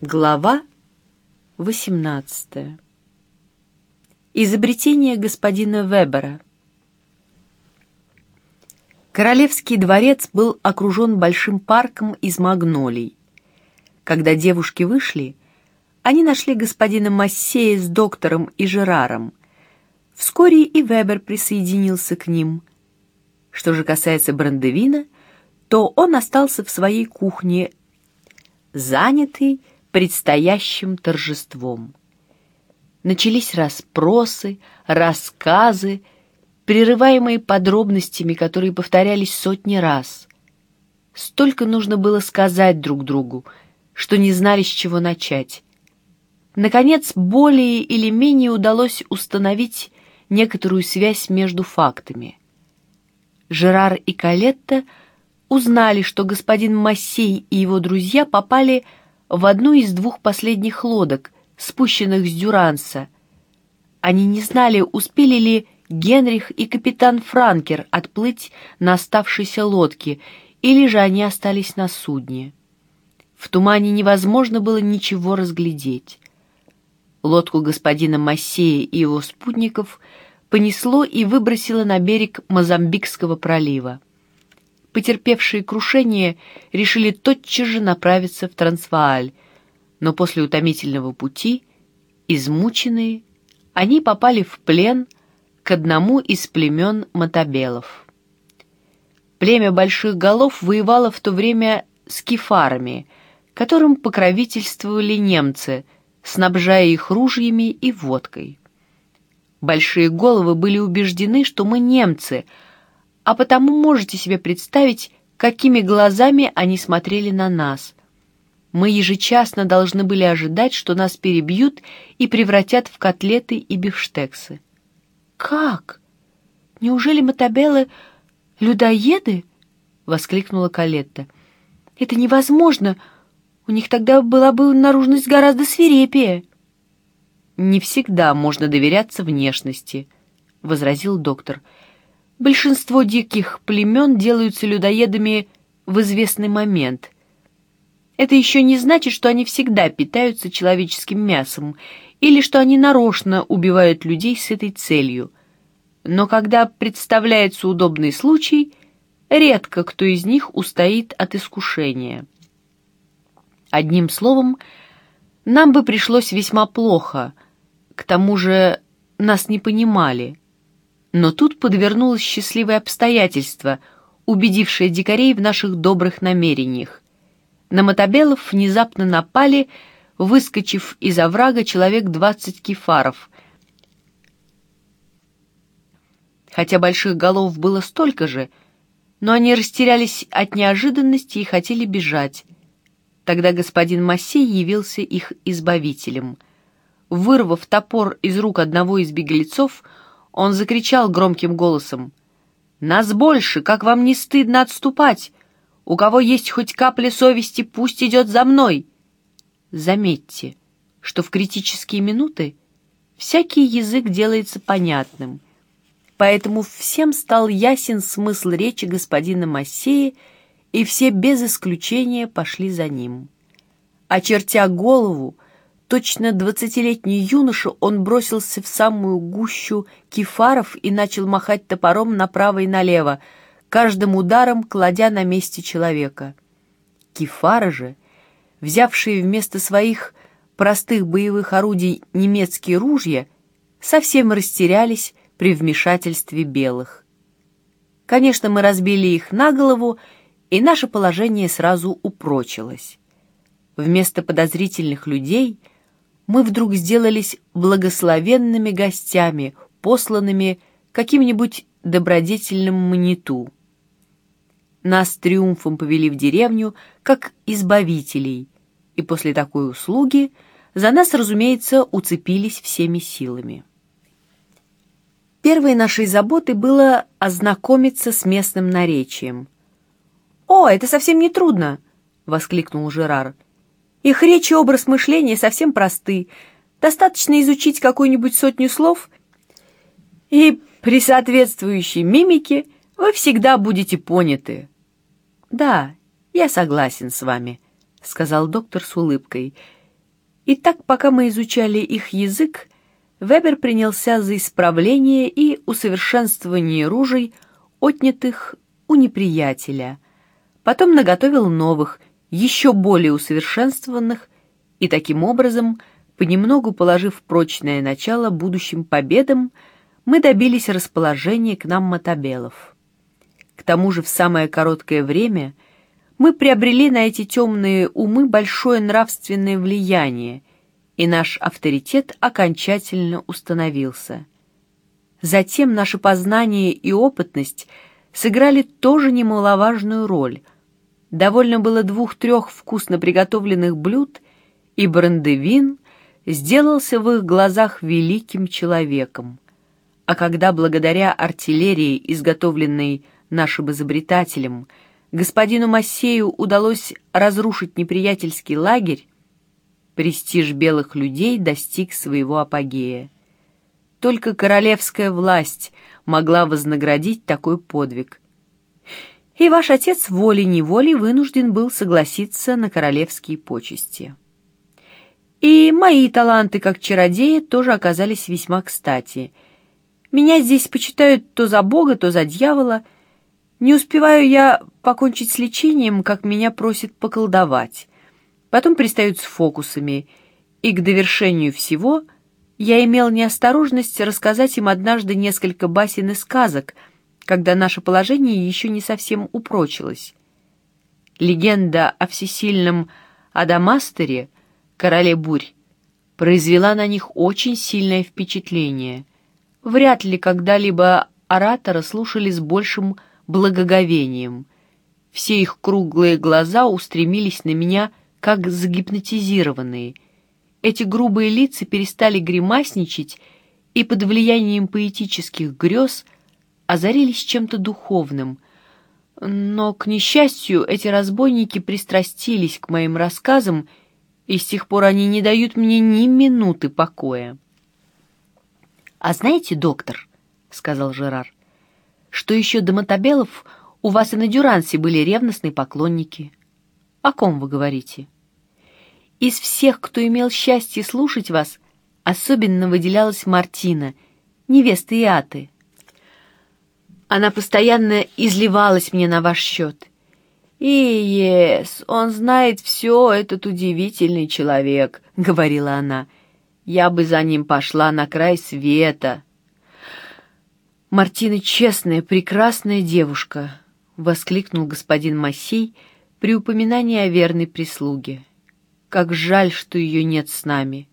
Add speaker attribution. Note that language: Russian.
Speaker 1: Глава 18. Изобретение господина Вебера. Королевский дворец был окружен большим парком из магнолий. Когда девушки вышли, они нашли господина Массея с доктором и Жераром. Вскоре и Вебер присоединился к ним. Что же касается Брандевина, то он остался в своей кухне, занятый предстоящим торжеством. Начались расспросы, рассказы, прерываемые подробностями, которые повторялись сотни раз. Столько нужно было сказать друг другу, что не знали, с чего начать. Наконец, более или менее удалось установить некоторую связь между фактами. Жерар и Калетта узнали, что господин Массей и его друзья попали в одну из двух последних лодок, спущенных с Дюранса. Они не знали, успели ли Генрих и капитан Франкер отплыть на оставшейся лодке, или же они остались на судне. В тумане невозможно было ничего разглядеть. Лодку господина Массея и его спутников понесло и выбросило на берег Мозамбикского пролива потерпевшие крушение решили тотчас же направиться в Трансвааль, но после утомительного пути, измученные, они попали в плен к одному из племен Матабелов. Племя Больших Голов воевало в то время с кефарами, которым покровительствовали немцы, снабжая их ружьями и водкой. Большие головы были убеждены, что мы немцы — а потому можете себе представить, какими глазами они смотрели на нас. Мы ежечасно должны были ожидать, что нас перебьют и превратят в котлеты и бифштексы. «Как? Неужели Матабеллы людоеды?» — воскликнула Калетта. «Это невозможно. У них тогда была бы наружность гораздо свирепее». «Не всегда можно доверяться внешности», — возразил доктор. Большинство диких племен делаются людоедами в известный момент. Это еще не значит, что они всегда питаются человеческим мясом или что они нарочно убивают людей с этой целью. Но когда представляется удобный случай, редко кто из них устоит от искушения. Одним словом, нам бы пришлось весьма плохо, к тому же нас не понимали – но тут подвернулось счастливое обстоятельство, убедившее дикарей в наших добрых намерениях. На мотобелов внезапно напали, выскочив из оврага человек двадцать кефаров. Хотя больших голов было столько же, но они растерялись от неожиданности и хотели бежать. Тогда господин Массей явился их избавителем. Вырвав топор из рук одного из беглецов, он закричал громким голосом. «Нас больше! Как вам не стыдно отступать? У кого есть хоть капля совести, пусть идет за мной!» Заметьте, что в критические минуты всякий язык делается понятным, поэтому всем стал ясен смысл речи господина Массея, и все без исключения пошли за ним. Очертя голову, Точно двадцатилетний юноша он бросился в самую гущу кефаров и начал махать топором направо и налево, каждым ударом кладя на месте человека. Кефары же, взявшие вместо своих простых боевых орудий немецкие ружья, совсем растерялись при вмешательстве белых. Конечно, мы разбили их на голову, и наше положение сразу упрочилось. Вместо подозрительных людей — мы вдруг сделались благословенными гостями, посланными каким-нибудь добродетельным маниту. Нас триумфом повели в деревню, как избавителей, и после такой услуги за нас, разумеется, уцепились всеми силами. Первой нашей заботой было ознакомиться с местным наречием. «О, это совсем не трудно!» — воскликнул Жерар. Их речь и образ мышления совсем просты. Достаточно изучить какую-нибудь сотню слов, и при соответствующей мимике вы всегда будете поняты. «Да, я согласен с вами», — сказал доктор с улыбкой. И так, пока мы изучали их язык, Вебер принялся за исправление и усовершенствование ружей, отнятых у неприятеля. Потом наготовил новых, еще более усовершенствованных, и таким образом, понемногу положив прочное начало будущим победам, мы добились расположения к нам мотобелов. К тому же в самое короткое время мы приобрели на эти темные умы большое нравственное влияние, и наш авторитет окончательно установился. Затем наше познание и опытность сыграли тоже немаловажную роль. Довольно было двух-трех вкусно приготовленных блюд, и Брандевин сделался в их глазах великим человеком. А когда благодаря артиллерии, изготовленной нашим изобретателем, господину Массею удалось разрушить неприятельский лагерь, престиж белых людей достиг своего апогея. Только королевская власть могла вознаградить такой подвиг. И ваш отец волей-неволей вынужден был согласиться на королевские почести. И мои таланты как чародея тоже оказались весьма кстати. Меня здесь почитают то за бога, то за дьявола. Не успеваю я покончить с лечением, как меня просят поколдовать потом пристают с фокусами, и к довершению всего я имел неосторожность рассказать им однажды несколько басен и сказок, когда наше положение еще не совсем упрочилось. Легенда о всесильном Адамастере, короле бурь, произвела на них очень сильное впечатление. Вряд ли когда-либо оратора слушали с большим благоговением. Все их круглые глаза устремились на меня как загипнотизированные. Эти грубые лица перестали гримасничать и под влиянием поэтических грез озарились чем-то духовным. Но, к несчастью, эти разбойники пристрастились к моим рассказам, и с тех пор они не дают мне ни минуты покоя. «А знаете, доктор, — сказал Жерар, — что еще до Мотобелов у вас и на Дюрансе были ревностные поклонники?» О ком вы говорите? Из всех, кто имел счастье слушать вас, особенно выделялась Мартина, невеста Иаты. Она постоянно изливалась мне на ваш счет. «И, ес, он знает все, этот удивительный человек», — говорила она. «Я бы за ним пошла на край света». «Мартина честная, прекрасная девушка», — воскликнул господин Массей, — при упоминании о верной прислуге. Как жаль, что ее нет с нами.